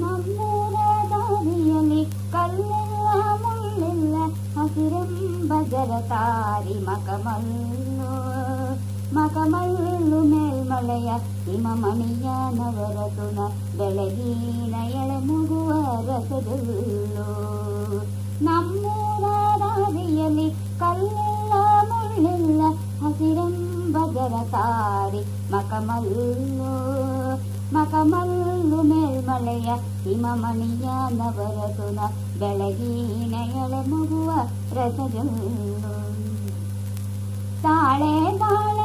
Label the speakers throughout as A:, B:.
A: ನಮ್ಮೂರ ದಾರಿಯಲ್ಲಿ ಕಲ್ಲಿಲ್ಲ ಮುಳ್ಳಿಲ್ಲ ಹಸಿರೆಂಬ ಜರತಾರಿ ಮಕಮಲ್ಲು ಮಕಮಲ್ಲು ಮೇಲ್ಮಳೆಯ ಹಿಮಮಣಿಯ ನವರತುನ ಬೆಳಗಿನ ಎಳೆ ಮುಗುವ ರಸದಲ್ಲು ನಮ್ಮೂರ ದಾರಿಯಲ್ಲಿ ಕಲ್ಲಿಲ್ಲ ಮುಳ್ಳಿಲ್ಲ ಹಸಿರೆಂಬ ಜರತಾರಿ ಮಕಮಲ್ಲು ಮಕಮಲ್ಲು ಮೇಲ್ಮಳೆಯ ಹಿಮಮಣಿಯ ನವರಸುನ ಬೆಳಗಿನ ಎಳೆ ಮಗುವ ರಸದಲ್ಲು ತಾಳೆ ಬಾಳೆಯ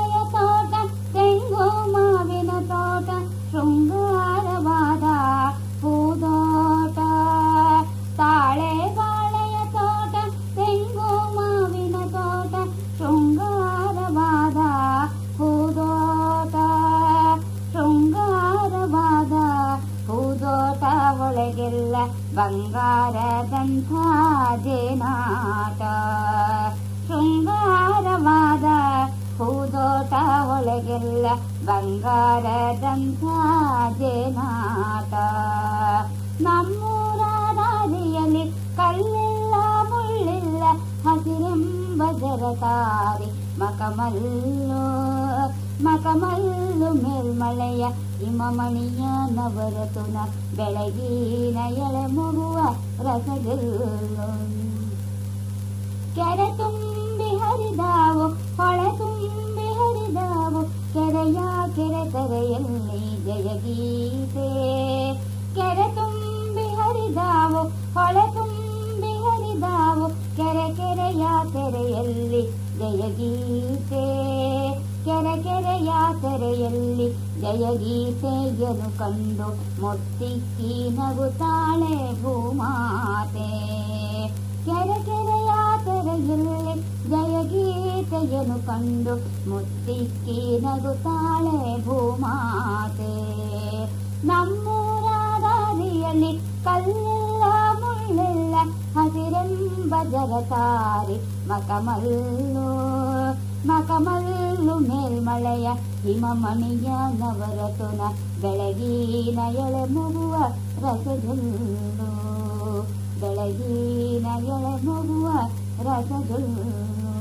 A: ಒಳಗೆಲ್ಲ ಬಂಗಾರದಂಥ ಜೇನಾಟ ಶೃಂಗಾರವಾದ ಹೂದೋಟ ಒಳಗೆಲ್ಲ ಬಂಗಾರದಂಥ ಜೇನಾಟ ನಮ್ಮೂರ ದಾರಿಯಲ್ಲಿ ಕಲ್ಲಿಲ್ಲ ಮುಳ್ಳಿಲ್ಲ ಹಸಿರೆಂಬ ಜರತಾರಿ ಮಕಮಲ್ಲು ಮಕಮಲ್ಲು ಮೇಲ್ಮಳೆಯ ಹಿಮಮಣಿಯ ನವರತುನ ಬೆಳಗಿನ ಎಳೆ ಮುಗುವ ರಸಗಲ್ಲು ಕೆರೆ ತುಂಬಿ ಹರಿದಾವು, ಹೊಳೆ ತುಂಬಿ ಹರಿದಾವು, ಕೆರೆಯ ಕೆರೆ ತೆರೆಯಲ್ಲಿ ಜಯಗೀತೆ ಕೆರೆ ತುಂಬಿ ಹರಿದಾವು, ಹೊಳೆ ತುಂಬಿ ಹರಿದಾವು, ಕೆರೆ ಕೆರೆಯ ತೆರೆಯಲ್ಲಿ ಜಯಗೀತೆ ಕೆರೆಯ ತೆರೆಯಲ್ಲಿ ಜಯಗೀತೆಯನ್ನು ಕಂಡು ಮೊತ್ತಿಕ್ಕಿ ನಗುತ್ತಾಳೆ ಭೂಮಾತೆ. ಕೆರೆ ಕೆರೆಯ ತೆರೆಯಲ್ಲಿ ಜಯಗೀತೆಯನ್ನು ಕಂಡು ಮುತ್ತಿಕ್ಕಿ ನಗುತ್ತಾಳೆ ಭೂಮಾತೆ. ನಮ್ಮೂರ ದಾರಿಯಲ್ಲಿ ಕಲ್ಲ ಮುಳ್ಳೆಲ್ಲ ಹಸಿರೆಂಬ ಜಗತಾರಿ ಮಕಮಲ್ಲು ಮಕಮಲ್ಲು ಮೇಲ್ಮಳೆಯ ಹಿಮಮಣಿಯ ನವರತುನ ಬೆಳಗಿನ ಎಳೆ ಮಗುವ ರಸಜಲ್ಲು ಬೆಳಗಿನ ಎಳೆ ಮಗುವ ರಸಜಲ್ಲು